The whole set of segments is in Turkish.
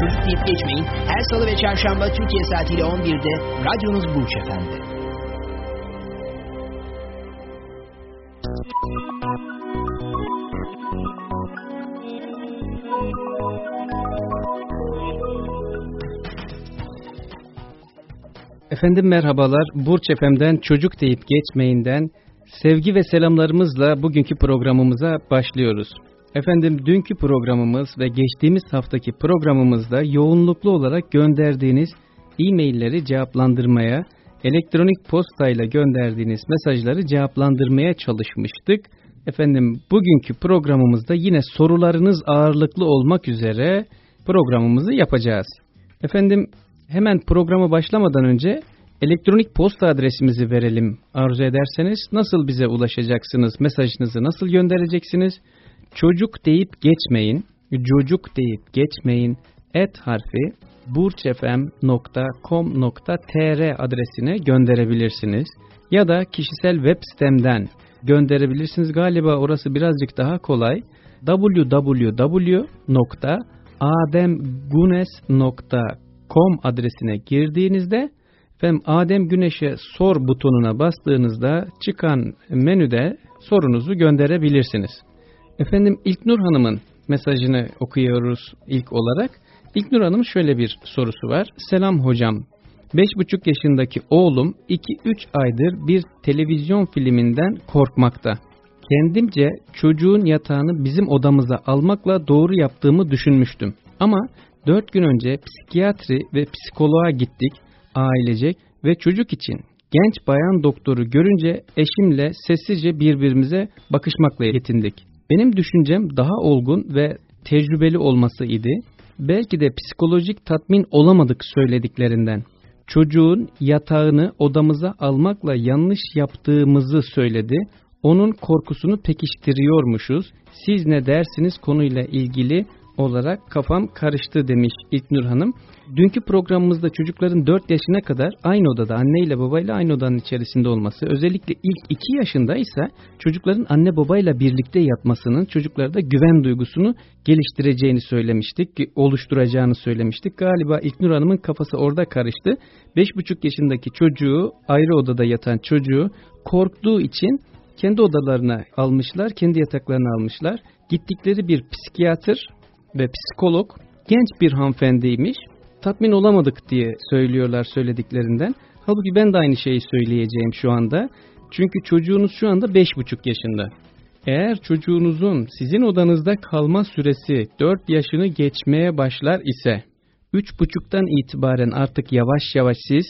Çocuk deyip geçmeyin. Her salı ve çarşamba Türkiye saatiyle 11'de radyonuz Burç Efendi. Efendim merhabalar. Burç Efem'den Çocuk Deyip Geçmeyinden sevgi ve selamlarımızla bugünkü programımıza başlıyoruz. Efendim dünkü programımız ve geçtiğimiz haftaki programımızda yoğunluklu olarak gönderdiğiniz e-mailleri cevaplandırmaya, elektronik postayla gönderdiğiniz mesajları cevaplandırmaya çalışmıştık. Efendim bugünkü programımızda yine sorularınız ağırlıklı olmak üzere programımızı yapacağız. Efendim hemen programa başlamadan önce elektronik posta adresimizi verelim arzu ederseniz. Nasıl bize ulaşacaksınız? Mesajınızı nasıl göndereceksiniz? Çocuk deyip geçmeyin, çocuk deyip geçmeyin, et harfi burçfm.com.tr adresine gönderebilirsiniz. Ya da kişisel web sitemden gönderebilirsiniz. Galiba orası birazcık daha kolay. www.ademgunes.com adresine girdiğinizde Efendim Adem Güneş'e sor butonuna bastığınızda çıkan menüde sorunuzu gönderebilirsiniz. Efendim İlknur Hanım'ın mesajını okuyoruz ilk olarak. İlknur Hanım şöyle bir sorusu var. Selam hocam. 5,5 yaşındaki oğlum 2-3 aydır bir televizyon filminden korkmakta. Kendimce çocuğun yatağını bizim odamıza almakla doğru yaptığımı düşünmüştüm. Ama 4 gün önce psikiyatri ve psikoloğa gittik ailecek ve çocuk için genç bayan doktoru görünce eşimle sessizce birbirimize bakışmakla yetindik. Benim düşüncem daha olgun ve tecrübeli olması idi. Belki de psikolojik tatmin olamadık söylediklerinden. Çocuğun yatağını odamıza almakla yanlış yaptığımızı söyledi. Onun korkusunu pekiştiriyormuşuz. Siz ne dersiniz konuyla ilgili olarak kafam karıştı demiş İlknur Hanım. Dünkü programımızda çocukların 4 yaşına kadar aynı odada anne ile babayla aynı odanın içerisinde olması özellikle ilk 2 yaşında ise çocukların anne babayla birlikte yatmasının çocuklarda güven duygusunu geliştireceğini söylemiştik, oluşturacağını söylemiştik. Galiba İlknur Hanım'ın kafası orada karıştı. 5,5 yaşındaki çocuğu ayrı odada yatan çocuğu korktuğu için kendi odalarına almışlar, kendi yataklarına almışlar. Gittikleri bir psikiyatr ve psikolog genç bir hanımefendiymiş. Tatmin olamadık diye söylüyorlar söylediklerinden. Halbuki ben de aynı şeyi söyleyeceğim şu anda. Çünkü çocuğunuz şu anda 5,5 yaşında. Eğer çocuğunuzun sizin odanızda kalma süresi 4 yaşını geçmeye başlar ise 3,5'tan itibaren artık yavaş yavaş siz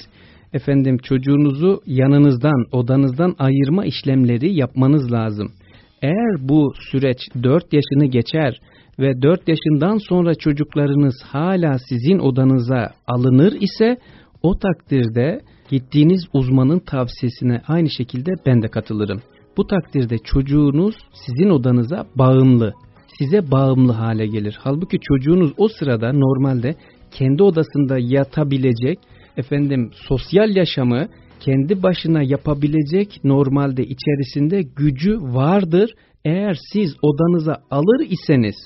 efendim çocuğunuzu yanınızdan, odanızdan ayırma işlemleri yapmanız lazım. Eğer bu süreç 4 yaşını geçer ve 4 yaşından sonra çocuklarınız hala sizin odanıza alınır ise o takdirde gittiğiniz uzmanın tavsiyesine aynı şekilde ben de katılırım. Bu takdirde çocuğunuz sizin odanıza bağımlı, size bağımlı hale gelir. Halbuki çocuğunuz o sırada normalde kendi odasında yatabilecek, efendim sosyal yaşamı kendi başına yapabilecek normalde içerisinde gücü vardır. Eğer siz odanıza alır iseniz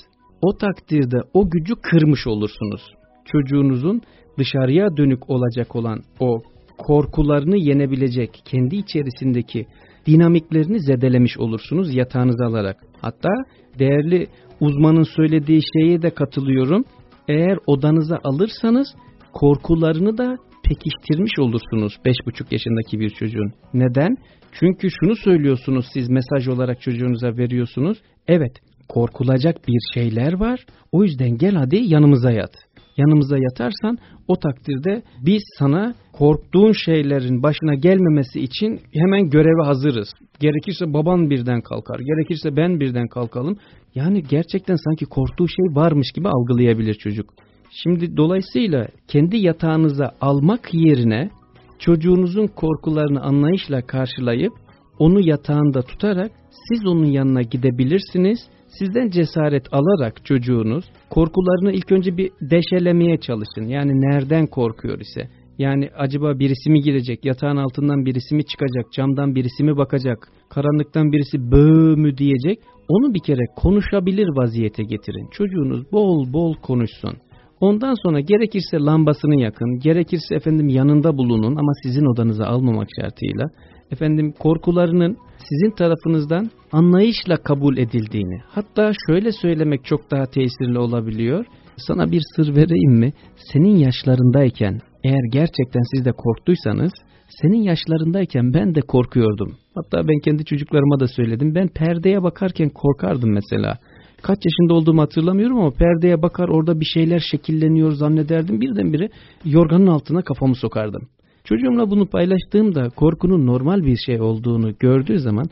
o takdirde o gücü kırmış olursunuz. Çocuğunuzun dışarıya dönük olacak olan o korkularını yenebilecek kendi içerisindeki dinamiklerini zedelemiş olursunuz yatağınıza alarak. Hatta değerli uzmanın söylediği şeye de katılıyorum. Eğer odanıza alırsanız korkularını da pekiştirmiş olursunuz 5,5 yaşındaki bir çocuğun. Neden? Çünkü şunu söylüyorsunuz siz mesaj olarak çocuğunuza veriyorsunuz. Evet korkulacak bir şeyler var. O yüzden gel hadi yanımıza yat. Yanımıza yatarsan o takdirde biz sana korktuğun şeylerin başına gelmemesi için hemen göreve hazırız. Gerekirse baban birden kalkar, gerekirse ben birden kalkalım. Yani gerçekten sanki korktuğu şey varmış gibi algılayabilir çocuk. Şimdi dolayısıyla kendi yatağınıza almak yerine çocuğunuzun korkularını anlayışla karşılayıp onu yatağında tutarak siz onun yanına gidebilirsiniz. Sizden cesaret alarak çocuğunuz korkularını ilk önce bir deşelemeye çalışın. Yani nereden korkuyor ise. Yani acaba birisi mi girecek, yatağın altından birisi mi çıkacak, camdan birisi mi bakacak, karanlıktan birisi böğ mü diyecek. Onu bir kere konuşabilir vaziyete getirin. Çocuğunuz bol bol konuşsun. Ondan sonra gerekirse lambasını yakın, gerekirse efendim yanında bulunun ama sizin odanıza almamak şartıyla efendim korkularının sizin tarafınızdan anlayışla kabul edildiğini, hatta şöyle söylemek çok daha tesirli olabiliyor. Sana bir sır vereyim mi? Senin yaşlarındayken eğer gerçekten siz de korktuysanız senin yaşlarındayken ben de korkuyordum. Hatta ben kendi çocuklarıma da söyledim. Ben perdeye bakarken korkardım mesela. Kaç yaşında olduğumu hatırlamıyorum ama perdeye bakar orada bir şeyler şekilleniyor zannederdim. Birdenbire yorganın altına kafamı sokardım. Çocuğumla bunu paylaştığımda korkunun normal bir şey olduğunu gördüğü zaman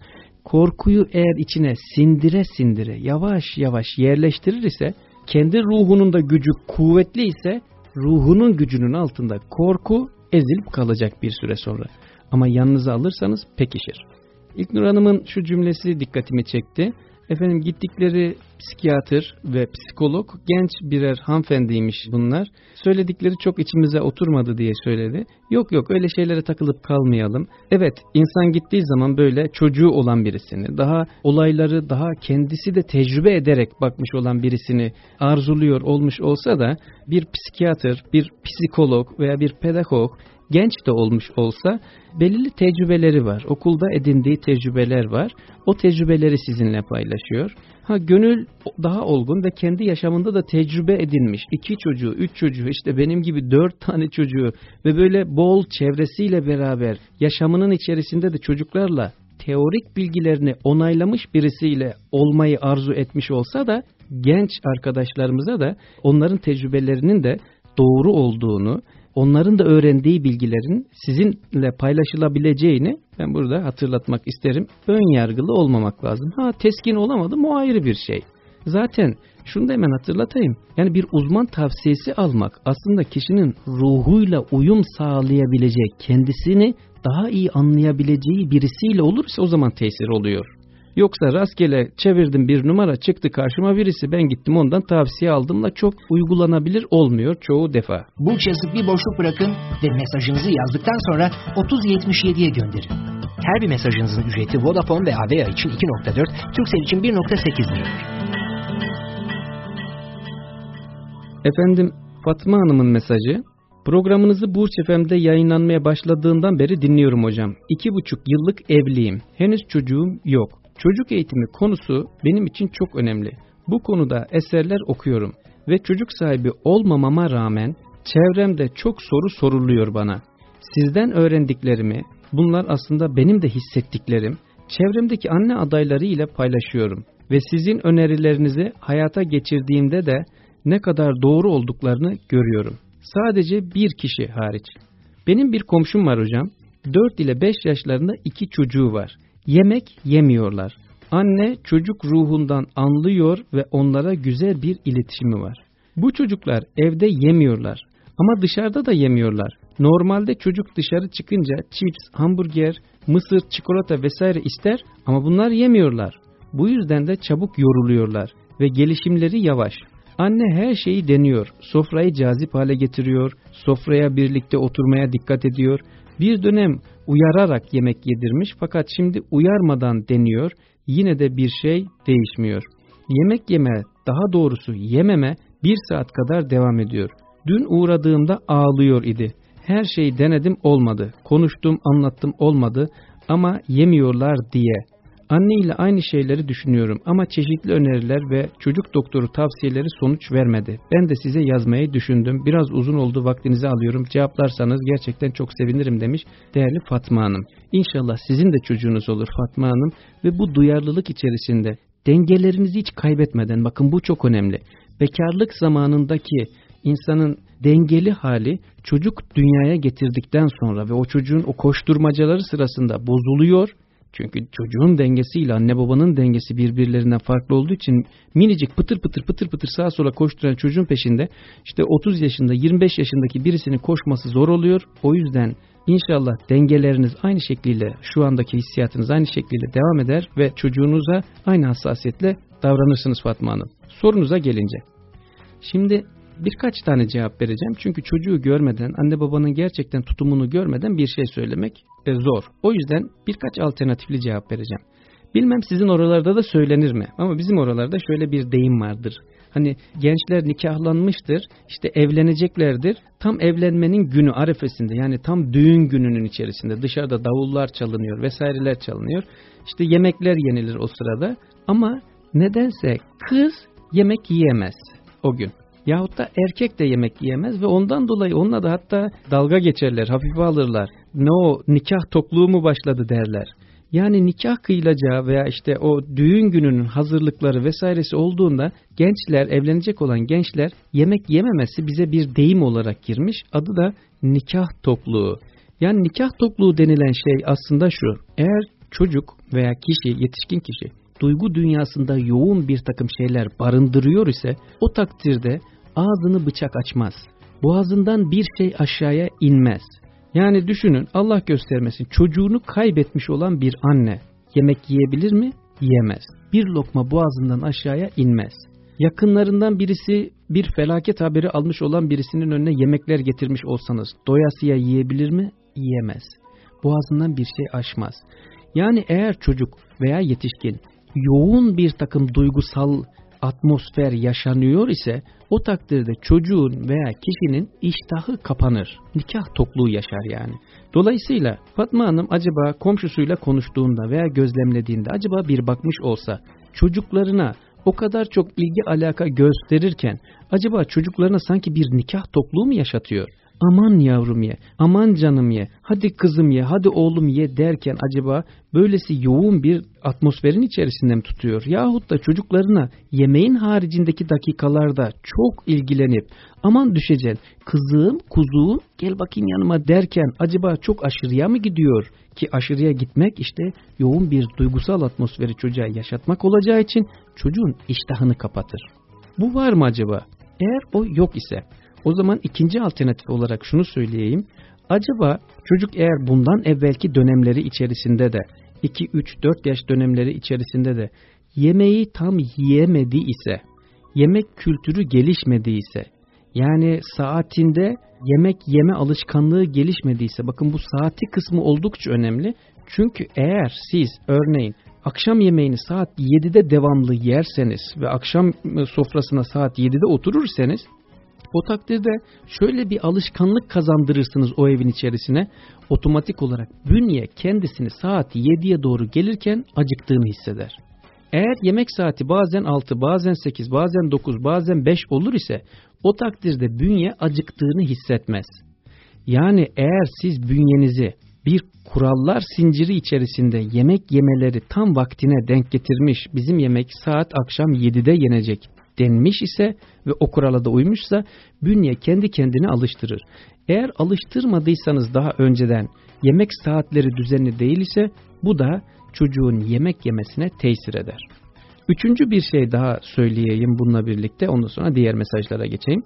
korkuyu eğer içine sindire sindire yavaş yavaş yerleştirir ise kendi ruhunun da gücü kuvvetli ise ruhunun gücünün altında korku ezilip kalacak bir süre sonra. Ama yanınıza alırsanız pekişir. İlknur Hanım'ın şu cümlesi dikkatimi çekti. Efendim gittikleri psikiyatr ve psikolog genç birer hanımefendiymiş bunlar. Söyledikleri çok içimize oturmadı diye söyledi. Yok yok öyle şeylere takılıp kalmayalım. Evet insan gittiği zaman böyle çocuğu olan birisini, daha olayları daha kendisi de tecrübe ederek bakmış olan birisini arzuluyor olmuş olsa da bir psikiyatr, bir psikolog veya bir pedagog genç de olmuş olsa belirli tecrübeleri var. Okulda edindiği tecrübeler var. O tecrübeleri sizinle paylaşıyor. Ha gönül daha olgun ve kendi yaşamında da tecrübe edinmiş. iki çocuğu, üç çocuğu, işte benim gibi dört tane çocuğu ve böyle bol çevresiyle beraber yaşamının içerisinde de çocuklarla teorik bilgilerini onaylamış birisiyle olmayı arzu etmiş olsa da genç arkadaşlarımıza da onların tecrübelerinin de doğru olduğunu, onların da öğrendiği bilgilerin sizinle paylaşılabileceğini ben burada hatırlatmak isterim. Ön yargılı olmamak lazım. Ha teskin olamadım o ayrı bir şey. Zaten şunu da hemen hatırlatayım. Yani bir uzman tavsiyesi almak aslında kişinin ruhuyla uyum sağlayabilecek, kendisini daha iyi anlayabileceği birisiyle olursa o zaman tesir oluyor. Yoksa rastgele çevirdim bir numara çıktı karşıma birisi ben gittim ondan tavsiye aldımla çok uygulanabilir olmuyor çoğu defa. Burç yazıp bir boşluk bırakın ve mesajınızı yazdıktan sonra 3077'ye gönderin. Her bir mesajınızın ücreti Vodafone ve Avea için 2.4, Turkcell için 1.8 liradır. Efendim Fatma Hanım'ın mesajı Programınızı Burç FM'de yayınlanmaya başladığından beri dinliyorum hocam. İki buçuk yıllık evliyim. Henüz çocuğum yok. Çocuk eğitimi konusu benim için çok önemli. Bu konuda eserler okuyorum ve çocuk sahibi olmamama rağmen çevremde çok soru soruluyor bana. Sizden öğrendiklerimi, bunlar aslında benim de hissettiklerim, çevremdeki anne adayları ile paylaşıyorum ve sizin önerilerinizi hayata geçirdiğimde de ne kadar doğru olduklarını görüyorum. Sadece bir kişi hariç. Benim bir komşum var hocam. 4 ile 5 yaşlarında iki çocuğu var. Yemek yemiyorlar. Anne çocuk ruhundan anlıyor ve onlara güzel bir iletişimi var. Bu çocuklar evde yemiyorlar ama dışarıda da yemiyorlar. Normalde çocuk dışarı çıkınca chips, hamburger, mısır, çikolata vesaire ister ama bunlar yemiyorlar. Bu yüzden de çabuk yoruluyorlar ve gelişimleri yavaş. Anne her şeyi deniyor, sofrayı cazip hale getiriyor, sofraya birlikte oturmaya dikkat ediyor. Bir dönem uyararak yemek yedirmiş fakat şimdi uyarmadan deniyor yine de bir şey değişmiyor. Yemek yeme daha doğrusu yememe bir saat kadar devam ediyor. Dün uğradığımda ağlıyor idi. Her şeyi denedim olmadı. Konuştum anlattım olmadı ama yemiyorlar diye. Anne ile aynı şeyleri düşünüyorum ama çeşitli öneriler ve çocuk doktoru tavsiyeleri sonuç vermedi. Ben de size yazmayı düşündüm. Biraz uzun oldu vaktinizi alıyorum. Cevaplarsanız gerçekten çok sevinirim demiş değerli Fatma Hanım. İnşallah sizin de çocuğunuz olur Fatma Hanım ve bu duyarlılık içerisinde dengelerinizi hiç kaybetmeden bakın bu çok önemli. Bekarlık zamanındaki insanın dengeli hali çocuk dünyaya getirdikten sonra ve o çocuğun o koşturmacaları sırasında bozuluyor Çünkü çocuğun dengesiyle anne babanın dengesi birbirlerinden farklı olduğu için minicik pıtır pıtır pıtır pıtır sağa sola koşturan çocuğun peşinde işte 30 yaşında 25 yaşındaki birisinin koşması zor oluyor. O yüzden İnşallah dengeleriniz aynı şekliyle şu andaki hissiyatınız aynı şekliyle devam eder ve çocuğunuza aynı hassasiyetle davranırsınız Fatma Hanım. Sorunuza gelince. Şimdi birkaç tane cevap vereceğim. Çünkü çocuğu görmeden, anne babanın gerçekten tutumunu görmeden bir şey söylemek zor. O yüzden birkaç alternatifli cevap vereceğim. Bilmem sizin oralarda da söylenir mi? Ama bizim oralarda şöyle bir deyim vardır. Hani gençler nikahlanmıştır, işte evleneceklerdir. Tam evlenmenin günü arefesinde yani tam düğün gününün içerisinde dışarıda davullar çalınıyor vesaireler çalınıyor. İşte yemekler yenilir o sırada ama nedense kız yemek yiyemez o gün. Yahut da erkek de yemek yiyemez ve ondan dolayı onunla da hatta dalga geçerler, hafife alırlar. Ne o nikah tokluğu mu başladı derler. Yani nikah kıyılacağı veya işte o düğün gününün hazırlıkları vesairesi olduğunda gençler, evlenecek olan gençler yemek yememesi bize bir deyim olarak girmiş. Adı da nikah tokluğu. Yani nikah tokluğu denilen şey aslında şu. Eğer çocuk veya kişi, yetişkin kişi duygu dünyasında yoğun bir takım şeyler barındırıyor ise o takdirde ağzını bıçak açmaz. Boğazından bir şey aşağıya inmez. Yani düşünün Allah göstermesin çocuğunu kaybetmiş olan bir anne yemek yiyebilir mi? Yiyemez. Bir lokma boğazından aşağıya inmez. Yakınlarından birisi bir felaket haberi almış olan birisinin önüne yemekler getirmiş olsanız doyasıya yiyebilir mi? Yiyemez. Boğazından bir şey aşmaz. Yani eğer çocuk veya yetişkin yoğun bir takım duygusal atmosfer yaşanıyor ise o takdirde çocuğun veya kişinin iştahı kapanır. Nikah tokluğu yaşar yani. Dolayısıyla Fatma Hanım acaba komşusuyla konuştuğunda veya gözlemlediğinde acaba bir bakmış olsa çocuklarına o kadar çok ilgi alaka gösterirken acaba çocuklarına sanki bir nikah tokluğu mu yaşatıyor? Aman yavrum ye, aman canım ye, hadi kızım ye, hadi oğlum ye derken acaba böylesi yoğun bir atmosferin içerisinde mi tutuyor? Yahut da çocuklarına yemeğin haricindeki dakikalarda çok ilgilenip aman düşeceksin, kızım, kuzuğum gel bakayım yanıma derken acaba çok aşırıya mı gidiyor? Ki aşırıya gitmek işte yoğun bir duygusal atmosferi çocuğa yaşatmak olacağı için çocuğun iştahını kapatır. Bu var mı acaba? Eğer o yok ise o zaman ikinci alternatif olarak şunu söyleyeyim. Acaba çocuk eğer bundan evvelki dönemleri içerisinde de 2, 3, 4 yaş dönemleri içerisinde de yemeği tam yiyemedi ise, yemek kültürü gelişmediyse, yani saatinde yemek yeme alışkanlığı gelişmediyse, bakın bu saati kısmı oldukça önemli. Çünkü eğer siz örneğin akşam yemeğini saat 7'de devamlı yerseniz ve akşam sofrasına saat 7'de oturursanız o takdirde şöyle bir alışkanlık kazandırırsınız o evin içerisine. Otomatik olarak bünye kendisini saat 7'ye doğru gelirken acıktığını hisseder. Eğer yemek saati bazen 6, bazen 8, bazen 9, bazen 5 olur ise o takdirde bünye acıktığını hissetmez. Yani eğer siz bünyenizi bir kurallar zinciri içerisinde yemek yemeleri tam vaktine denk getirmiş, bizim yemek saat akşam 7'de yenecek denmiş ise ve o kurala da uymuşsa bünye kendi kendine alıştırır. Eğer alıştırmadıysanız daha önceden yemek saatleri düzenli değil ise bu da çocuğun yemek yemesine tesir eder. Üçüncü bir şey daha söyleyeyim bununla birlikte ondan sonra diğer mesajlara geçeyim.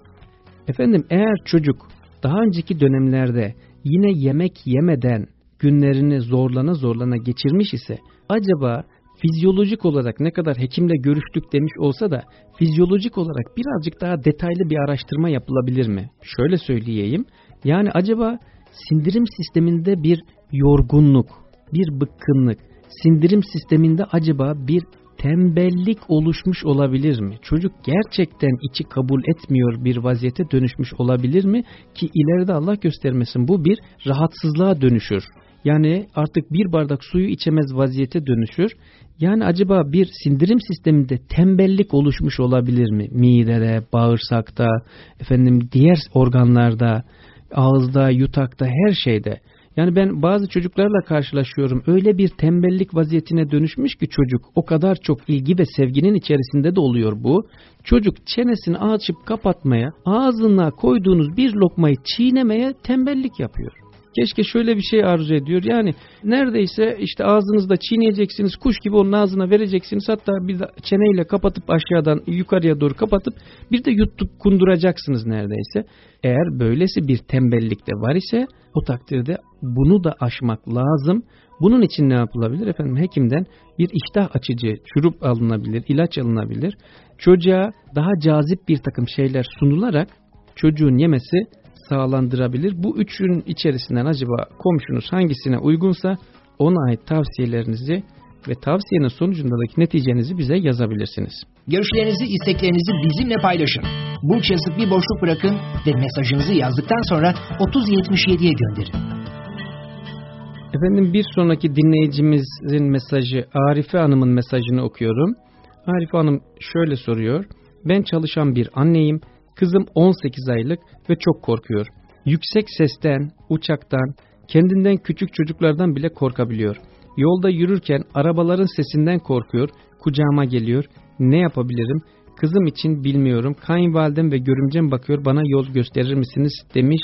Efendim eğer çocuk daha önceki dönemlerde yine yemek yemeden günlerini zorlana zorlana geçirmiş ise acaba fizyolojik olarak ne kadar hekimle görüştük demiş olsa da fizyolojik olarak birazcık daha detaylı bir araştırma yapılabilir mi? Şöyle söyleyeyim. Yani acaba sindirim sisteminde bir yorgunluk, bir bıkkınlık, sindirim sisteminde acaba bir tembellik oluşmuş olabilir mi? Çocuk gerçekten içi kabul etmiyor bir vaziyete dönüşmüş olabilir mi? Ki ileride Allah göstermesin bu bir rahatsızlığa dönüşür. Yani artık bir bardak suyu içemez vaziyete dönüşür. Yani acaba bir sindirim sisteminde tembellik oluşmuş olabilir mi? Midede, bağırsakta, efendim diğer organlarda, ağızda, yutakta, her şeyde. Yani ben bazı çocuklarla karşılaşıyorum. Öyle bir tembellik vaziyetine dönüşmüş ki çocuk o kadar çok ilgi ve sevginin içerisinde de oluyor bu. Çocuk çenesini açıp kapatmaya, ağzına koyduğunuz bir lokmayı çiğnemeye tembellik yapıyor. Keşke şöyle bir şey arzu ediyor. Yani neredeyse işte ağzınızda çiğneyeceksiniz, kuş gibi onun ağzına vereceksiniz. Hatta bir de çeneyle kapatıp aşağıdan yukarıya doğru kapatıp bir de yuttuk kunduracaksınız neredeyse. Eğer böylesi bir tembellik de var ise o takdirde bunu da aşmak lazım. Bunun için ne yapılabilir? Efendim hekimden bir iştah açıcı şurup alınabilir, ilaç alınabilir. Çocuğa daha cazip bir takım şeyler sunularak çocuğun yemesi sağlandırabilir. Bu üçün içerisinden acaba komşunuz hangisine uygunsa ona ait tavsiyelerinizi ve tavsiyenin sonucundaki neticenizi bize yazabilirsiniz. Görüşlerinizi, isteklerinizi bizimle paylaşın. Burç yazıp bir boşluk bırakın ve mesajınızı yazdıktan sonra 3077'ye gönderin. Efendim bir sonraki dinleyicimizin mesajı Arife Hanım'ın mesajını okuyorum. Arife Hanım şöyle soruyor. Ben çalışan bir anneyim. Kızım 18 aylık ve çok korkuyor. Yüksek sesten, uçaktan, kendinden küçük çocuklardan bile korkabiliyor. Yolda yürürken arabaların sesinden korkuyor, kucağıma geliyor. Ne yapabilirim? Kızım için bilmiyorum. Kayınvalidem ve görümcem bakıyor bana yol gösterir misiniz demiş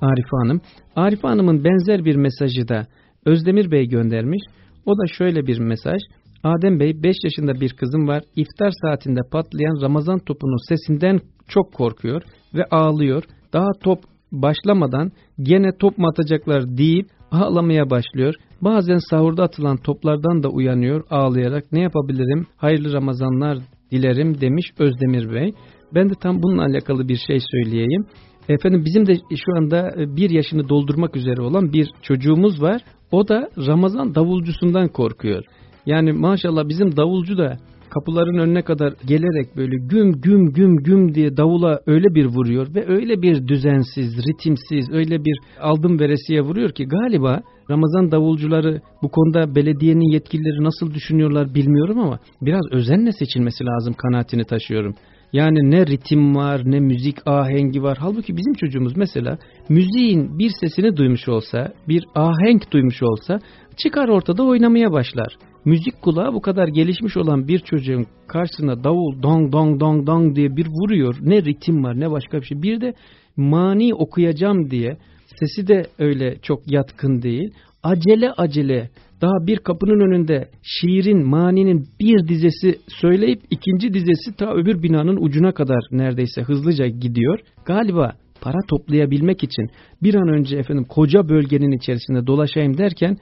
Arife Hanım. Arife Hanım'ın benzer bir mesajı da Özdemir Bey göndermiş. O da şöyle bir mesaj. Adem Bey 5 yaşında bir kızım var. İftar saatinde patlayan Ramazan topunun sesinden çok korkuyor ve ağlıyor. Daha top başlamadan gene top mu atacaklar deyip ağlamaya başlıyor. Bazen sahurda atılan toplardan da uyanıyor ağlayarak ne yapabilirim hayırlı Ramazanlar dilerim demiş Özdemir Bey. Ben de tam bununla alakalı bir şey söyleyeyim. Efendim bizim de şu anda bir yaşını doldurmak üzere olan bir çocuğumuz var. O da Ramazan davulcusundan korkuyor. Yani maşallah bizim davulcu da kapıların önüne kadar gelerek böyle güm güm güm güm diye davula öyle bir vuruyor ve öyle bir düzensiz, ritimsiz, öyle bir aldım veresiye vuruyor ki galiba Ramazan davulcuları bu konuda belediyenin yetkilileri nasıl düşünüyorlar bilmiyorum ama biraz özenle seçilmesi lazım kanaatini taşıyorum. Yani ne ritim var ne müzik ahengi var. Halbuki bizim çocuğumuz mesela müziğin bir sesini duymuş olsa, bir ahenk duymuş olsa çıkar ortada oynamaya başlar. Müzik kulağı bu kadar gelişmiş olan bir çocuğun karşısına davul dong dong dong dong diye bir vuruyor. Ne ritim var ne başka bir şey. Bir de mani okuyacağım diye sesi de öyle çok yatkın değil. Acele acele daha bir kapının önünde şiirin, maninin bir dizesi söyleyip ikinci dizesi ta öbür binanın ucuna kadar neredeyse hızlıca gidiyor. Galiba para toplayabilmek için bir an önce efendim koca bölgenin içerisinde dolaşayım derken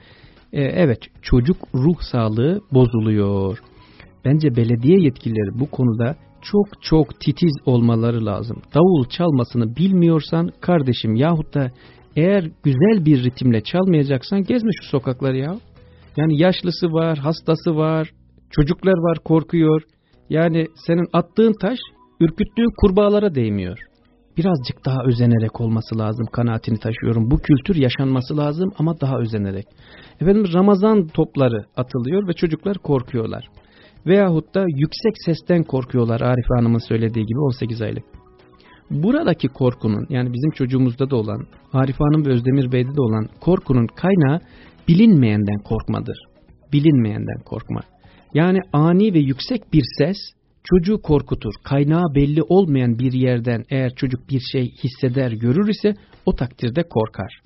e, evet çocuk ruh sağlığı bozuluyor. Bence belediye yetkilileri bu konuda çok çok titiz olmaları lazım. Davul çalmasını bilmiyorsan kardeşim yahut da eğer güzel bir ritimle çalmayacaksan gezme şu sokakları ya. Yani yaşlısı var, hastası var, çocuklar var korkuyor. Yani senin attığın taş ürküttüğün kurbağalara değmiyor. Birazcık daha özenerek olması lazım kanaatini taşıyorum. Bu kültür yaşanması lazım ama daha özenerek. Efendim Ramazan topları atılıyor ve çocuklar korkuyorlar. Veyahut da yüksek sesten korkuyorlar Arife Hanım'ın söylediği gibi 18 aylık. Buradaki korkunun yani bizim çocuğumuzda da olan Arife Hanım ve Özdemir Bey'de de olan korkunun kaynağı bilinmeyenden korkmadır. Bilinmeyenden korkma. Yani ani ve yüksek bir ses çocuğu korkutur. Kaynağı belli olmayan bir yerden eğer çocuk bir şey hisseder, görür ise o takdirde korkar.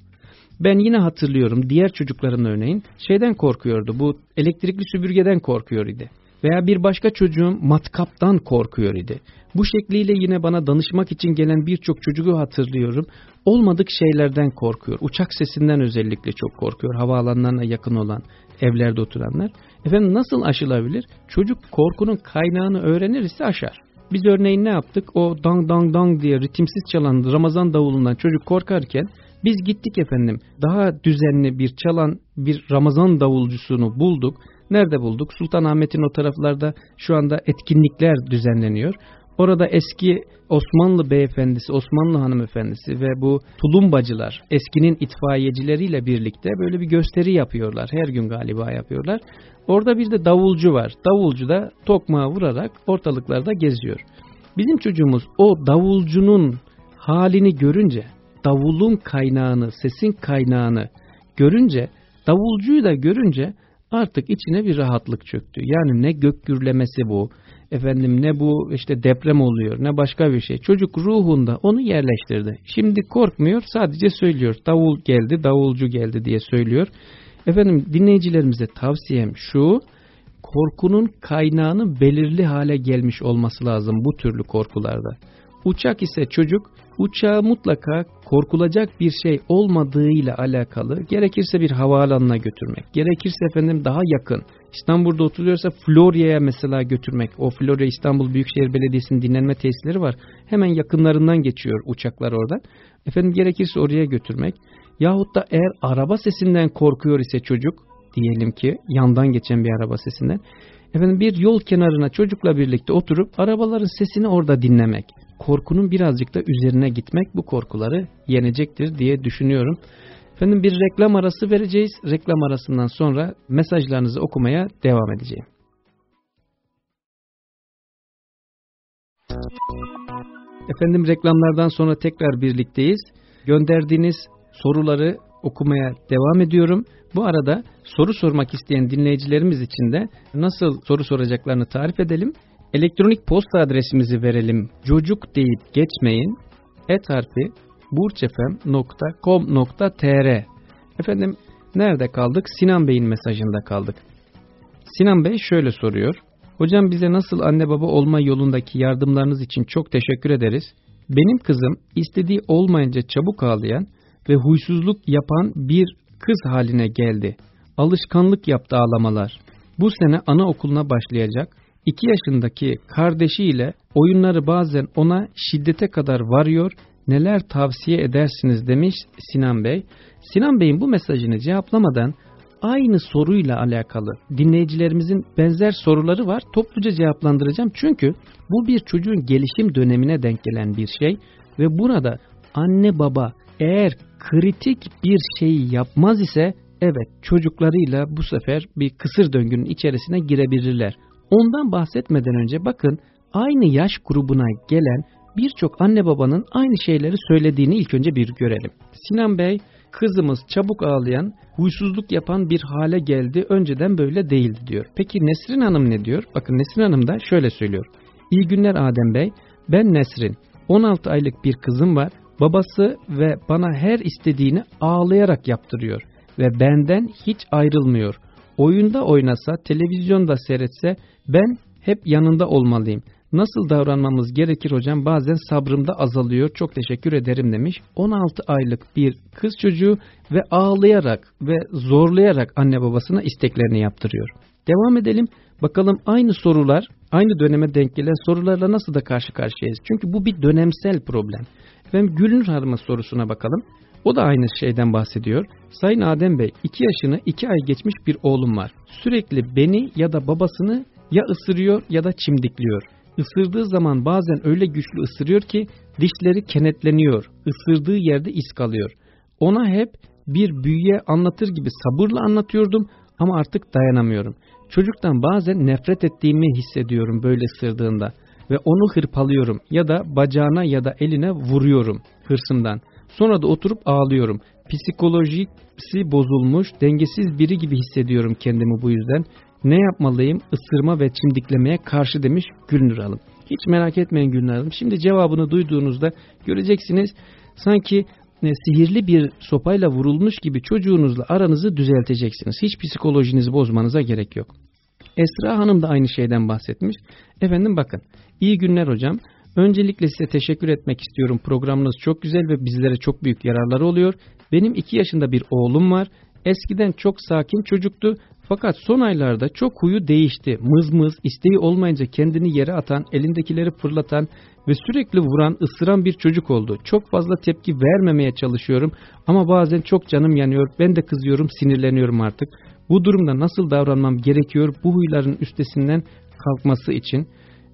Ben yine hatırlıyorum diğer çocukların örneğin şeyden korkuyordu. Bu elektrikli süpürgeden korkuyor idi. Veya bir başka çocuğum matkaptan korkuyor idi. Bu şekliyle yine bana danışmak için gelen birçok çocuğu hatırlıyorum. Olmadık şeylerden korkuyor. Uçak sesinden özellikle çok korkuyor. Havaalanlarına yakın olan evlerde oturanlar. Efendim nasıl aşılabilir? Çocuk korkunun kaynağını öğrenirse aşar. Biz örneğin ne yaptık? O dang dang dang diye ritimsiz çalan Ramazan davulundan çocuk korkarken biz gittik efendim daha düzenli bir çalan bir Ramazan davulcusunu bulduk. Nerede bulduk? Sultanahmet'in o taraflarda şu anda etkinlikler düzenleniyor. Orada eski Osmanlı beyefendisi, Osmanlı hanımefendisi ve bu tulumbacılar, eskinin itfaiyecileriyle birlikte böyle bir gösteri yapıyorlar. Her gün galiba yapıyorlar. Orada bir de davulcu var. Davulcu da tokmağı vurarak ortalıklarda geziyor. Bizim çocuğumuz o davulcunun halini görünce, davulun kaynağını, sesin kaynağını görünce, davulcuyu da görünce artık içine bir rahatlık çöktü. Yani ne gök gürlemesi bu, efendim ne bu işte deprem oluyor ne başka bir şey. Çocuk ruhunda onu yerleştirdi. Şimdi korkmuyor sadece söylüyor. Davul geldi, davulcu geldi diye söylüyor. Efendim dinleyicilerimize tavsiyem şu. Korkunun kaynağının belirli hale gelmiş olması lazım bu türlü korkularda. Uçak ise çocuk uçağı mutlaka korkulacak bir şey olmadığıyla alakalı gerekirse bir havaalanına götürmek, gerekirse efendim daha yakın İstanbul'da oturuyorsa Florya'ya mesela götürmek. O Florya İstanbul Büyükşehir Belediyesi'nin dinlenme tesisleri var. Hemen yakınlarından geçiyor uçaklar oradan. Efendim gerekirse oraya götürmek. Yahut da eğer araba sesinden korkuyor ise çocuk diyelim ki yandan geçen bir araba sesinden. Efendim bir yol kenarına çocukla birlikte oturup arabaların sesini orada dinlemek. Korkunun birazcık da üzerine gitmek bu korkuları yenecektir diye düşünüyorum. Efendim bir reklam arası vereceğiz. Reklam arasından sonra mesajlarınızı okumaya devam edeceğim. Efendim reklamlardan sonra tekrar birlikteyiz. Gönderdiğiniz soruları okumaya devam ediyorum. Bu arada soru sormak isteyen dinleyicilerimiz için de nasıl soru soracaklarını tarif edelim. Elektronik posta adresimizi verelim. Çocuk deyip geçmeyin. Et harfi burçefem.com.tr Efendim nerede kaldık? Sinan Bey'in mesajında kaldık. Sinan Bey şöyle soruyor. Hocam bize nasıl anne baba olma yolundaki yardımlarınız için çok teşekkür ederiz. Benim kızım istediği olmayınca çabuk ağlayan ve huysuzluk yapan bir kız haline geldi. Alışkanlık yaptı ağlamalar. Bu sene anaokuluna başlayacak. 2 yaşındaki kardeşiyle oyunları bazen ona şiddete kadar varıyor neler tavsiye edersiniz demiş Sinan Bey. Sinan Bey'in bu mesajını cevaplamadan aynı soruyla alakalı dinleyicilerimizin benzer soruları var. Topluca cevaplandıracağım çünkü bu bir çocuğun gelişim dönemine denk gelen bir şey ve burada anne baba eğer kritik bir şeyi yapmaz ise evet çocuklarıyla bu sefer bir kısır döngünün içerisine girebilirler. Ondan bahsetmeden önce bakın aynı yaş grubuna gelen birçok anne babanın aynı şeyleri söylediğini ilk önce bir görelim. Sinan Bey, kızımız çabuk ağlayan, huysuzluk yapan bir hale geldi, önceden böyle değildi diyor. Peki Nesrin Hanım ne diyor? Bakın Nesrin Hanım da şöyle söylüyor. İyi günler Adem Bey, ben Nesrin, 16 aylık bir kızım var, babası ve bana her istediğini ağlayarak yaptırıyor ve benden hiç ayrılmıyor. Oyunda oynasa, televizyonda seyretse ben hep yanında olmalıyım. Nasıl davranmamız gerekir hocam? Bazen sabrım da azalıyor. Çok teşekkür ederim demiş. 16 aylık bir kız çocuğu ve ağlayarak ve zorlayarak anne babasına isteklerini yaptırıyor. Devam edelim. Bakalım aynı sorular, aynı döneme denk gelen sorularla nasıl da karşı karşıyayız? Çünkü bu bir dönemsel problem. Efendim Gülnur Hanım'ın sorusuna bakalım. O da aynı şeyden bahsediyor. Sayın Adem Bey 2 yaşını 2 ay geçmiş bir oğlum var. Sürekli beni ya da babasını ya ısırıyor ya da çimdikliyor. Isırdığı zaman bazen öyle güçlü ısırıyor ki dişleri kenetleniyor. Isırdığı yerde iz kalıyor. Ona hep bir büyüye anlatır gibi sabırla anlatıyordum ama artık dayanamıyorum. Çocuktan bazen nefret ettiğimi hissediyorum böyle ısırdığında ve onu hırpalıyorum ya da bacağına ya da eline vuruyorum hırsımdan. Sonra da oturup ağlıyorum. Psikolojisi bozulmuş, dengesiz biri gibi hissediyorum kendimi bu yüzden. Ne yapmalıyım? Isırma ve çimdiklemeye karşı demiş Gülnur Hanım. Hiç merak etmeyin Gülnur Hanım. Şimdi cevabını duyduğunuzda göreceksiniz sanki ne, sihirli bir sopayla vurulmuş gibi çocuğunuzla aranızı düzelteceksiniz. Hiç psikolojinizi bozmanıza gerek yok. Esra Hanım da aynı şeyden bahsetmiş. Efendim bakın iyi günler hocam. Öncelikle size teşekkür etmek istiyorum. Programınız çok güzel ve bizlere çok büyük yararları oluyor. Benim iki yaşında bir oğlum var. Eskiden çok sakin çocuktu fakat son aylarda çok huyu değişti. Mız mız, isteği olmayınca kendini yere atan, elindekileri fırlatan ve sürekli vuran, ısıran bir çocuk oldu. Çok fazla tepki vermemeye çalışıyorum ama bazen çok canım yanıyor. Ben de kızıyorum, sinirleniyorum artık. Bu durumda nasıl davranmam gerekiyor bu huyların üstesinden kalkması için?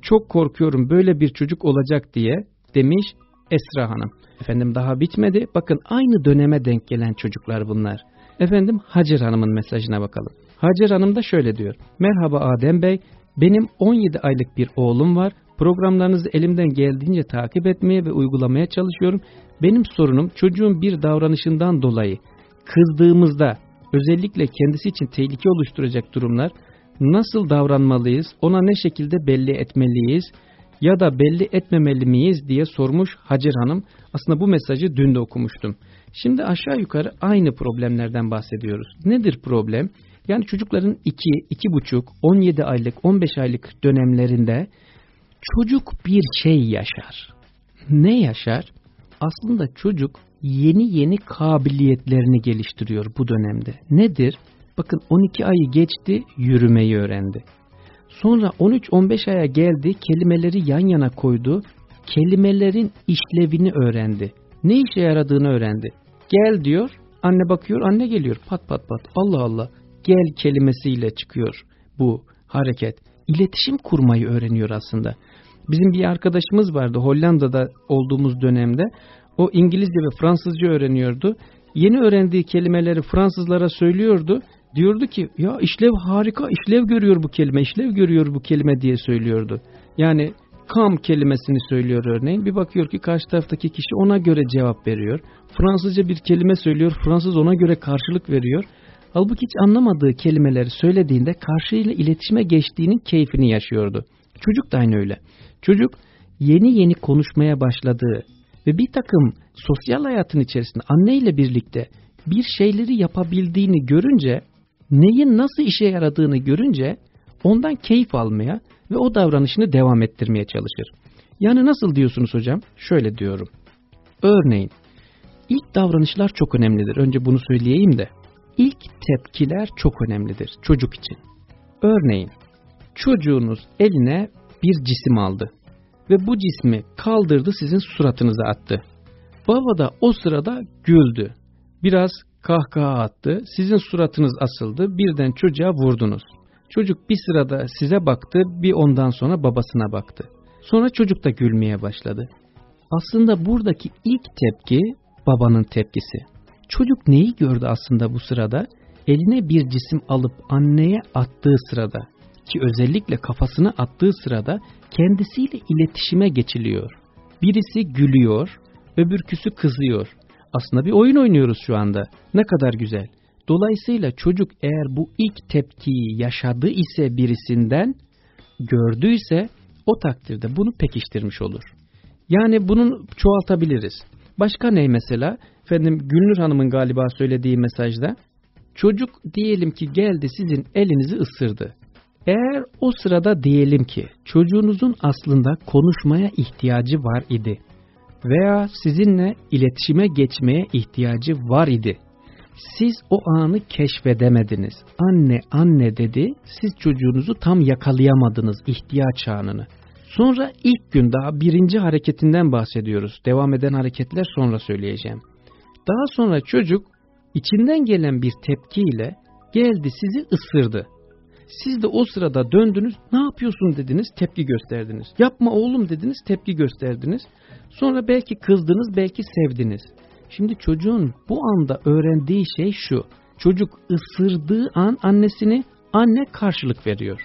Çok korkuyorum böyle bir çocuk olacak diye demiş Esra Hanım. Efendim daha bitmedi. Bakın aynı döneme denk gelen çocuklar bunlar. Efendim Hacer Hanım'ın mesajına bakalım. Hacer Hanım da şöyle diyor. Merhaba Adem Bey, benim 17 aylık bir oğlum var. Programlarınızı elimden geldiğince takip etmeye ve uygulamaya çalışıyorum. Benim sorunum çocuğun bir davranışından dolayı kızdığımızda özellikle kendisi için tehlike oluşturacak durumlar nasıl davranmalıyız, ona ne şekilde belli etmeliyiz ya da belli etmemeli miyiz diye sormuş Hacer Hanım. Aslında bu mesajı dün de okumuştum. Şimdi aşağı yukarı aynı problemlerden bahsediyoruz. Nedir problem? Yani çocukların 2, 2,5, 17 aylık, 15 aylık dönemlerinde çocuk bir şey yaşar. Ne yaşar? Aslında çocuk yeni yeni kabiliyetlerini geliştiriyor bu dönemde. Nedir? Bakın 12 ayı geçti, yürümeyi öğrendi. Sonra 13-15 aya geldi, kelimeleri yan yana koydu, kelimelerin işlevini öğrendi. Ne işe yaradığını öğrendi. Gel diyor, anne bakıyor, anne geliyor, pat pat pat. Allah Allah, gel kelimesiyle çıkıyor bu hareket. İletişim kurmayı öğreniyor aslında. Bizim bir arkadaşımız vardı Hollanda'da olduğumuz dönemde. O İngilizce ve Fransızca öğreniyordu. Yeni öğrendiği kelimeleri Fransızlara söylüyordu. Diyordu ki ya işlev harika, işlev görüyor bu kelime, işlev görüyor bu kelime diye söylüyordu. Yani come kelimesini söylüyor örneğin. Bir bakıyor ki karşı taraftaki kişi ona göre cevap veriyor. Fransızca bir kelime söylüyor, Fransız ona göre karşılık veriyor. Halbuki hiç anlamadığı kelimeleri söylediğinde karşıyla iletişime geçtiğinin keyfini yaşıyordu. Çocuk da aynı öyle. Çocuk yeni yeni konuşmaya başladığı ve bir takım sosyal hayatın içerisinde anneyle birlikte bir şeyleri yapabildiğini görünce, neyin nasıl işe yaradığını görünce ondan keyif almaya ve o davranışını devam ettirmeye çalışır. Yani nasıl diyorsunuz hocam? Şöyle diyorum. Örneğin ilk davranışlar çok önemlidir. Önce bunu söyleyeyim de. İlk tepkiler çok önemlidir çocuk için. Örneğin çocuğunuz eline bir cisim aldı ve bu cismi kaldırdı sizin suratınıza attı. Baba da o sırada güldü. Biraz kahkaha attı. Sizin suratınız asıldı. Birden çocuğa vurdunuz. Çocuk bir sırada size baktı, bir ondan sonra babasına baktı. Sonra çocuk da gülmeye başladı. Aslında buradaki ilk tepki babanın tepkisi. Çocuk neyi gördü aslında bu sırada? Eline bir cisim alıp anneye attığı sırada ki özellikle kafasını attığı sırada kendisiyle iletişime geçiliyor. Birisi gülüyor, öbürküsü kızıyor. Aslında bir oyun oynuyoruz şu anda. Ne kadar güzel. Dolayısıyla çocuk eğer bu ilk tepkiyi yaşadı ise birisinden, gördüyse o takdirde bunu pekiştirmiş olur. Yani bunu çoğaltabiliriz. Başka ne mesela? Efendim Gülnur Hanım'ın galiba söylediği mesajda çocuk diyelim ki geldi sizin elinizi ısırdı. Eğer o sırada diyelim ki çocuğunuzun aslında konuşmaya ihtiyacı var idi veya sizinle iletişime geçmeye ihtiyacı var idi. Siz o anı keşfedemediniz. Anne anne dedi, siz çocuğunuzu tam yakalayamadınız ihtiyaç anını. Sonra ilk gün daha birinci hareketinden bahsediyoruz. Devam eden hareketler sonra söyleyeceğim. Daha sonra çocuk içinden gelen bir tepkiyle geldi sizi ısırdı. Siz de o sırada döndünüz, ne yapıyorsun dediniz, tepki gösterdiniz. Yapma oğlum dediniz, tepki gösterdiniz. Sonra belki kızdınız, belki sevdiniz. Şimdi çocuğun bu anda öğrendiği şey şu. Çocuk ısırdığı an annesini anne karşılık veriyor.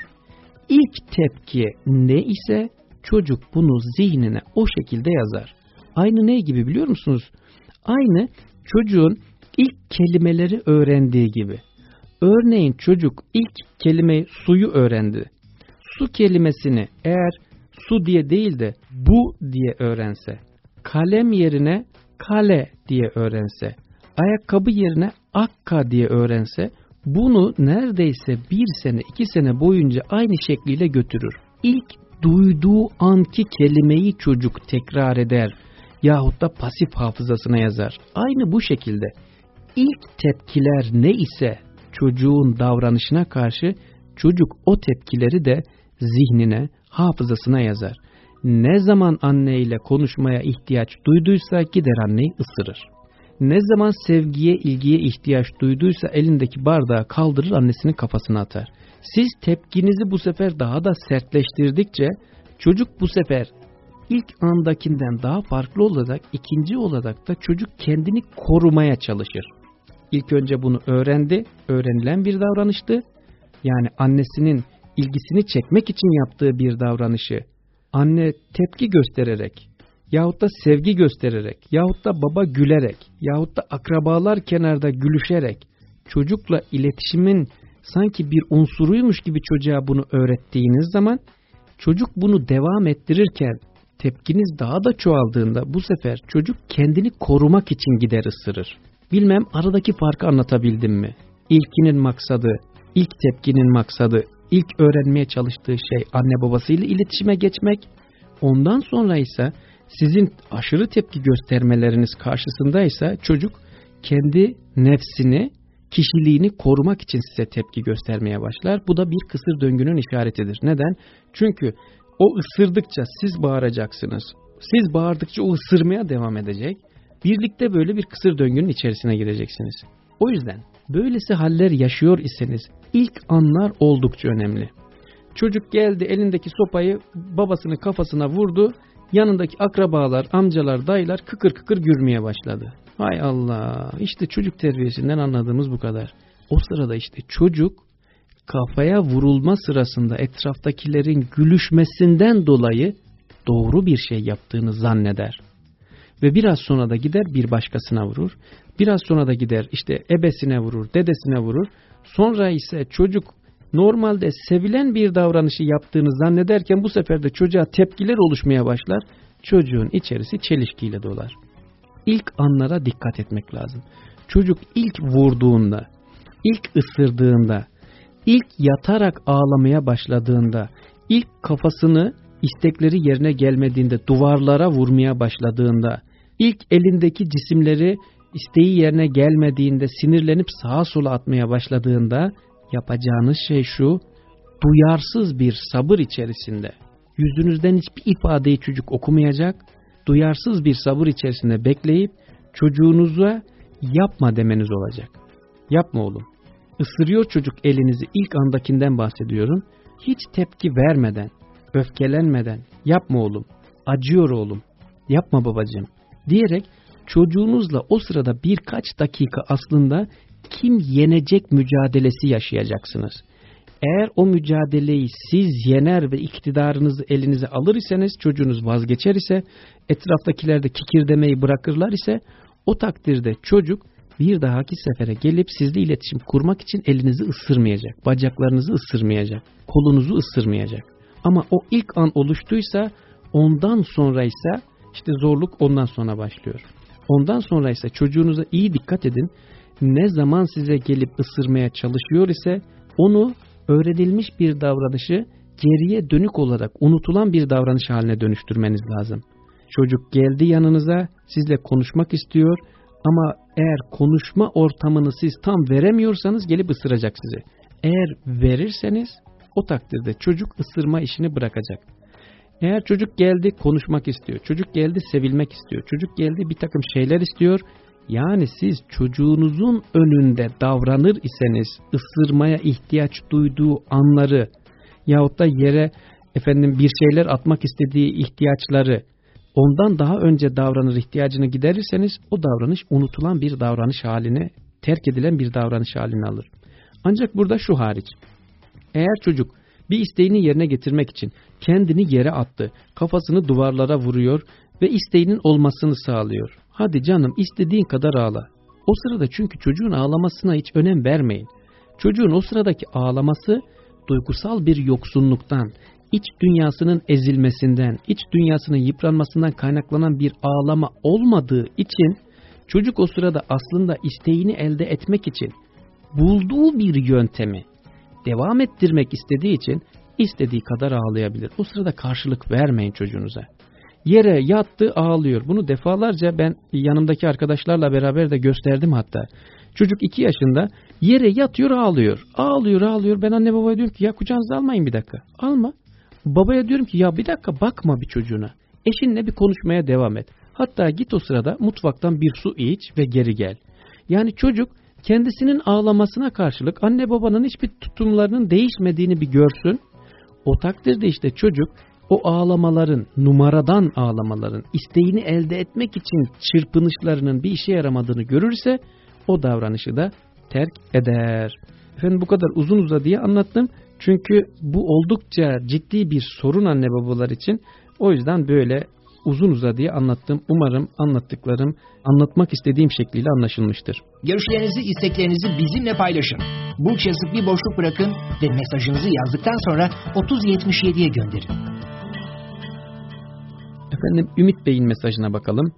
İlk tepki ne ise çocuk bunu zihnine o şekilde yazar. Aynı ne gibi biliyor musunuz? Aynı çocuğun ilk kelimeleri öğrendiği gibi. Örneğin çocuk ilk kelimeyi suyu öğrendi. Su kelimesini eğer su diye değil de bu diye öğrense, kalem yerine kale diye öğrense, ayakkabı yerine akka diye öğrense, bunu neredeyse bir sene, iki sene boyunca aynı şekliyle götürür. İlk duyduğu anki kelimeyi çocuk tekrar eder yahut da pasif hafızasına yazar. Aynı bu şekilde ilk tepkiler ne ise çocuğun davranışına karşı çocuk o tepkileri de zihnine, hafızasına yazar. Ne zaman anneyle konuşmaya ihtiyaç duyduysa gider anneyi ısırır. Ne zaman sevgiye, ilgiye ihtiyaç duyduysa elindeki bardağı kaldırır annesinin kafasına atar. Siz tepkinizi bu sefer daha da sertleştirdikçe çocuk bu sefer ilk andakinden daha farklı olacak, ikinci olarak da çocuk kendini korumaya çalışır. İlk önce bunu öğrendi, öğrenilen bir davranıştı. Yani annesinin ilgisini çekmek için yaptığı bir davranışı anne tepki göstererek yahut da sevgi göstererek yahut da baba gülerek yahut da akrabalar kenarda gülüşerek çocukla iletişimin sanki bir unsuruymuş gibi çocuğa bunu öğrettiğiniz zaman çocuk bunu devam ettirirken tepkiniz daha da çoğaldığında bu sefer çocuk kendini korumak için gider ısırır. Bilmem aradaki farkı anlatabildim mi? İlkinin maksadı, ilk tepkinin maksadı, ilk öğrenmeye çalıştığı şey anne babasıyla iletişime geçmek. Ondan sonra ise sizin aşırı tepki göstermeleriniz karşısındaysa çocuk kendi nefsini, kişiliğini korumak için size tepki göstermeye başlar. Bu da bir kısır döngünün işaretidir. Neden? Çünkü o ısırdıkça siz bağıracaksınız. Siz bağırdıkça o ısırmaya devam edecek. Birlikte böyle bir kısır döngünün içerisine gireceksiniz. O yüzden böylesi haller yaşıyor iseniz ilk anlar oldukça önemli. Çocuk geldi elindeki sopayı babasının kafasına vurdu. Yanındaki akrabalar, amcalar, dayılar kıkır kıkır gürmeye başladı. Hay Allah işte çocuk terbiyesinden anladığımız bu kadar. O sırada işte çocuk kafaya vurulma sırasında etraftakilerin gülüşmesinden dolayı doğru bir şey yaptığını zanneder. Ve biraz sonra da gider bir başkasına vurur. Biraz sonra da gider işte ebesine vurur, dedesine vurur. Sonra ise çocuk normalde sevilen bir davranışı yaptığını zannederken bu sefer de çocuğa tepkiler oluşmaya başlar. Çocuğun içerisi çelişkiyle dolar. İlk anlara dikkat etmek lazım. Çocuk ilk vurduğunda, ilk ısırdığında, ilk yatarak ağlamaya başladığında, ilk kafasını istekleri yerine gelmediğinde duvarlara vurmaya başladığında, ilk elindeki cisimleri isteği yerine gelmediğinde sinirlenip sağa sola atmaya başladığında yapacağınız şey şu, duyarsız bir sabır içerisinde, yüzünüzden hiçbir ifadeyi çocuk okumayacak, duyarsız bir sabır içerisinde bekleyip çocuğunuza yapma demeniz olacak. Yapma oğlum. Isırıyor çocuk elinizi ilk andakinden bahsediyorum. Hiç tepki vermeden, öfkelenmeden yapma oğlum, acıyor oğlum, yapma babacığım diyerek çocuğunuzla o sırada birkaç dakika aslında kim yenecek mücadelesi yaşayacaksınız. Eğer o mücadeleyi siz yener ve iktidarınızı elinize alır iseniz çocuğunuz vazgeçer ise etraftakiler de kikirdemeyi bırakırlar ise o takdirde çocuk bir dahaki sefere gelip sizle iletişim kurmak için elinizi ısırmayacak, bacaklarınızı ısırmayacak, kolunuzu ısırmayacak. Ama o ilk an oluştuysa ondan sonra ise işte zorluk ondan sonra başlıyor. Ondan sonra ise çocuğunuza iyi dikkat edin. Ne zaman size gelip ısırmaya çalışıyor ise onu öğrenilmiş bir davranışı geriye dönük olarak unutulan bir davranış haline dönüştürmeniz lazım. Çocuk geldi yanınıza sizle konuşmak istiyor ama eğer konuşma ortamını siz tam veremiyorsanız gelip ısıracak sizi. Eğer verirseniz o takdirde çocuk ısırma işini bırakacak. Eğer çocuk geldi konuşmak istiyor, çocuk geldi sevilmek istiyor, çocuk geldi bir takım şeyler istiyor. Yani siz çocuğunuzun önünde davranır iseniz ısırmaya ihtiyaç duyduğu anları yahut da yere efendim bir şeyler atmak istediği ihtiyaçları ondan daha önce davranır ihtiyacını giderirseniz o davranış unutulan bir davranış haline, terk edilen bir davranış haline alır. Ancak burada şu hariç. Eğer çocuk bir isteğini yerine getirmek için kendini yere attı, kafasını duvarlara vuruyor ve isteğinin olmasını sağlıyor. Hadi canım istediğin kadar ağla. O sırada çünkü çocuğun ağlamasına hiç önem vermeyin. Çocuğun o sıradaki ağlaması duygusal bir yoksunluktan, iç dünyasının ezilmesinden, iç dünyasının yıpranmasından kaynaklanan bir ağlama olmadığı için çocuk o sırada aslında isteğini elde etmek için bulduğu bir yöntemi devam ettirmek istediği için istediği kadar ağlayabilir. O sırada karşılık vermeyin çocuğunuza. Yere yattı ağlıyor. Bunu defalarca ben yanımdaki arkadaşlarla beraber de gösterdim hatta. Çocuk iki yaşında yere yatıyor ağlıyor. Ağlıyor ağlıyor. Ben anne babaya diyorum ki ya kucağınıza almayın bir dakika. Alma. Babaya diyorum ki ya bir dakika bakma bir çocuğuna. Eşinle bir konuşmaya devam et. Hatta git o sırada mutfaktan bir su iç ve geri gel. Yani çocuk kendisinin ağlamasına karşılık anne babanın hiçbir tutumlarının değişmediğini bir görsün. O takdirde işte çocuk o ağlamaların, numaradan ağlamaların, isteğini elde etmek için çırpınışlarının bir işe yaramadığını görürse o davranışı da terk eder. Efendim bu kadar uzun uzadıya anlattım. Çünkü bu oldukça ciddi bir sorun anne babalar için. O yüzden böyle uzun uzadıya anlattım. Umarım anlattıklarım anlatmak istediğim şekliyle anlaşılmıştır. Görüşlerinizi, isteklerinizi bizimle paylaşın. Burç yazıp bir boşluk bırakın ve mesajınızı yazdıktan sonra 3077'ye gönderin. Efendim Ümit Bey'in mesajına bakalım.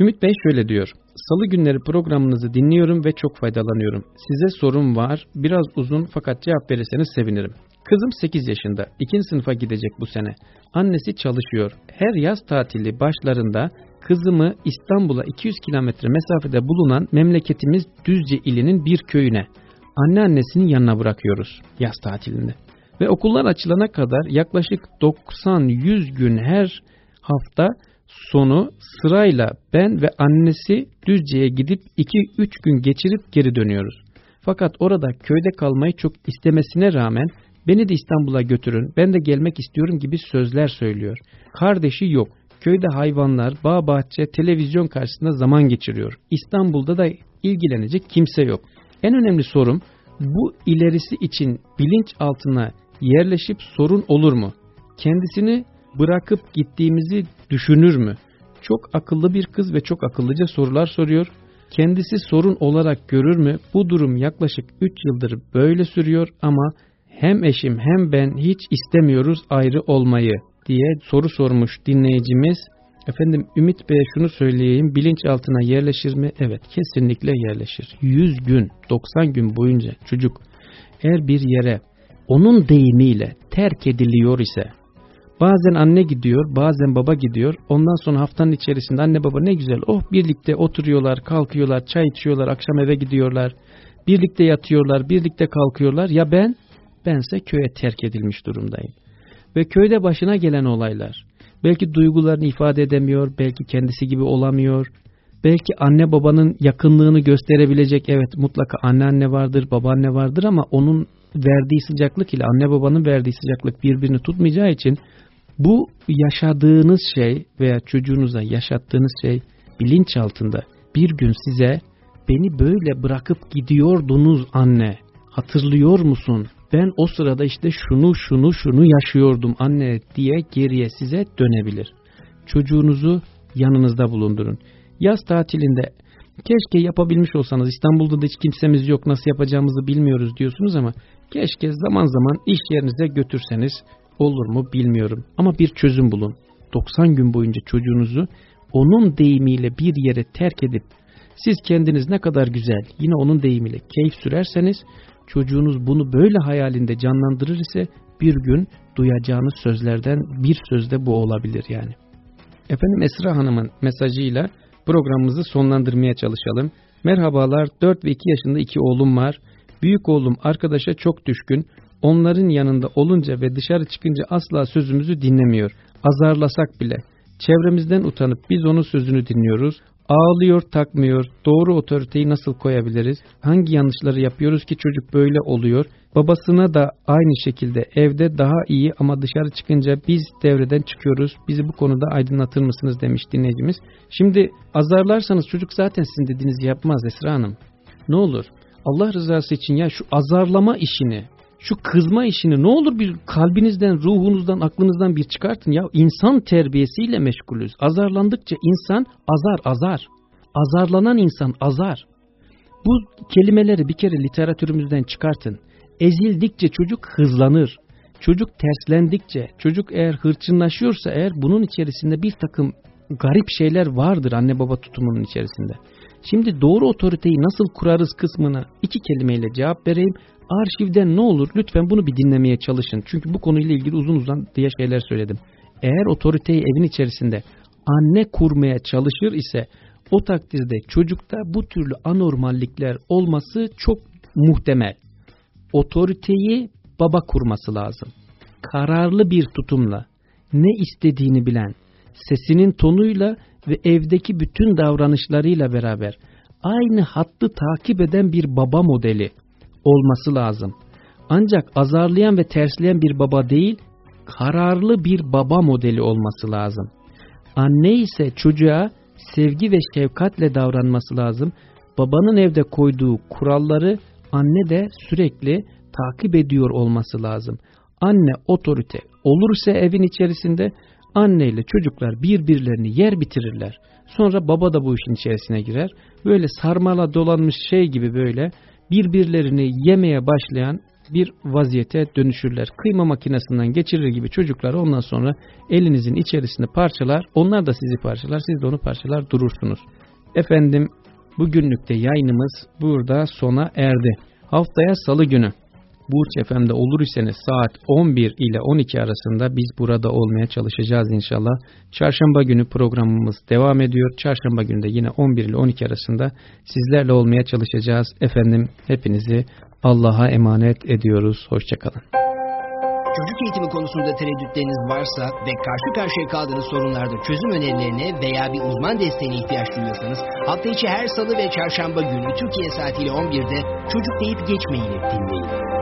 Ümit Bey şöyle diyor. Salı günleri programınızı dinliyorum ve çok faydalanıyorum. Size sorum var. Biraz uzun fakat cevap verirseniz sevinirim. Kızım 8 yaşında. 2. sınıfa gidecek bu sene. Annesi çalışıyor. Her yaz tatili başlarında kızımı İstanbul'a 200 kilometre mesafede bulunan memleketimiz Düzce ilinin bir köyüne anneannesinin yanına bırakıyoruz yaz tatilinde. Ve okullar açılana kadar yaklaşık 90-100 gün her hafta sonu sırayla ben ve annesi Düzce'ye gidip 2-3 gün geçirip geri dönüyoruz. Fakat orada köyde kalmayı çok istemesine rağmen beni de İstanbul'a götürün ben de gelmek istiyorum gibi sözler söylüyor. Kardeşi yok. Köyde hayvanlar, bağ bahçe, televizyon karşısında zaman geçiriyor. İstanbul'da da ilgilenecek kimse yok. En önemli sorum bu ilerisi için bilinç altına yerleşip sorun olur mu? Kendisini bırakıp gittiğimizi düşünür mü? Çok akıllı bir kız ve çok akıllıca sorular soruyor. Kendisi sorun olarak görür mü? Bu durum yaklaşık 3 yıldır böyle sürüyor ama hem eşim hem ben hiç istemiyoruz ayrı olmayı diye soru sormuş dinleyicimiz. Efendim Ümit Bey'e şunu söyleyeyim bilinçaltına yerleşir mi? Evet kesinlikle yerleşir. 100 gün 90 gün boyunca çocuk eğer bir yere onun deyimiyle terk ediliyor ise bazen anne gidiyor bazen baba gidiyor ondan sonra haftanın içerisinde anne baba ne güzel oh birlikte oturuyorlar kalkıyorlar çay içiyorlar akşam eve gidiyorlar birlikte yatıyorlar birlikte kalkıyorlar ya ben bense köye terk edilmiş durumdayım ve köyde başına gelen olaylar Belki duygularını ifade edemiyor, belki kendisi gibi olamıyor. Belki anne babanın yakınlığını gösterebilecek evet mutlaka anneanne vardır, babaanne vardır ama onun verdiği sıcaklık ile anne babanın verdiği sıcaklık birbirini tutmayacağı için bu yaşadığınız şey veya çocuğunuza yaşattığınız şey bilinç altında bir gün size beni böyle bırakıp gidiyordunuz anne hatırlıyor musun ben o sırada işte şunu şunu şunu yaşıyordum anne diye geriye size dönebilir. Çocuğunuzu yanınızda bulundurun. Yaz tatilinde keşke yapabilmiş olsanız İstanbul'da da hiç kimsemiz yok nasıl yapacağımızı bilmiyoruz diyorsunuz ama keşke zaman zaman iş yerinize götürseniz olur mu bilmiyorum. Ama bir çözüm bulun. 90 gün boyunca çocuğunuzu onun deyimiyle bir yere terk edip siz kendiniz ne kadar güzel yine onun deyimiyle keyif sürerseniz çocuğunuz bunu böyle hayalinde canlandırır ise bir gün duyacağınız sözlerden bir sözde bu olabilir yani. Efendim Esra Hanım'ın mesajıyla programımızı sonlandırmaya çalışalım. Merhabalar 4 ve 2 yaşında iki oğlum var. Büyük oğlum arkadaşa çok düşkün. Onların yanında olunca ve dışarı çıkınca asla sözümüzü dinlemiyor. Azarlasak bile. Çevremizden utanıp biz onun sözünü dinliyoruz. Ağlıyor, takmıyor. Doğru otoriteyi nasıl koyabiliriz? Hangi yanlışları yapıyoruz ki çocuk böyle oluyor? Babasına da aynı şekilde evde daha iyi ama dışarı çıkınca biz devreden çıkıyoruz. Bizi bu konuda aydınlatır mısınız demiş dinleyicimiz. Şimdi azarlarsanız çocuk zaten sizin dediğinizi yapmaz Esra Hanım. Ne olur Allah rızası için ya şu azarlama işini şu kızma işini ne olur bir kalbinizden, ruhunuzdan, aklınızdan bir çıkartın ya. insan terbiyesiyle meşgulüz. Azarlandıkça insan azar azar. Azarlanan insan azar. Bu kelimeleri bir kere literatürümüzden çıkartın. Ezildikçe çocuk hızlanır. Çocuk terslendikçe, çocuk eğer hırçınlaşıyorsa eğer bunun içerisinde bir takım garip şeyler vardır anne baba tutumunun içerisinde. Şimdi doğru otoriteyi nasıl kurarız kısmına iki kelimeyle cevap vereyim. Arşivden ne olur lütfen bunu bir dinlemeye çalışın. Çünkü bu konuyla ilgili uzun uzun diye şeyler söyledim. Eğer otoriteyi evin içerisinde anne kurmaya çalışır ise o takdirde çocukta bu türlü anormallikler olması çok muhtemel. Otoriteyi baba kurması lazım. Kararlı bir tutumla, ne istediğini bilen, sesinin tonuyla ve evdeki bütün davranışlarıyla beraber aynı hattı takip eden bir baba modeli olması lazım. Ancak azarlayan ve tersleyen bir baba değil, kararlı bir baba modeli olması lazım. Anne ise çocuğa sevgi ve şefkatle davranması lazım. Babanın evde koyduğu kuralları anne de sürekli takip ediyor olması lazım. Anne otorite olursa evin içerisinde anneyle çocuklar birbirlerini yer bitirirler. Sonra baba da bu işin içerisine girer. Böyle sarmala dolanmış şey gibi böyle birbirlerini yemeye başlayan bir vaziyete dönüşürler. Kıyma makinesinden geçirir gibi çocuklar ondan sonra elinizin içerisinde parçalar. Onlar da sizi parçalar. Siz de onu parçalar durursunuz. Efendim bugünlükte yayınımız burada sona erdi. Haftaya salı günü Burç FM'de olur iseniz saat 11 ile 12 arasında biz burada olmaya çalışacağız inşallah. Çarşamba günü programımız devam ediyor. Çarşamba günü de yine 11 ile 12 arasında sizlerle olmaya çalışacağız. Efendim hepinizi Allah'a emanet ediyoruz. Hoşçakalın. Çocuk eğitimi konusunda tereddütleriniz varsa ve karşı karşıya kaldığınız sorunlarda çözüm önerilerine veya bir uzman desteğine ihtiyaç duyuyorsanız hafta içi her salı ve çarşamba günü Türkiye saatiyle 11'de Çocuk Deyip Geçmeyin dinleyin.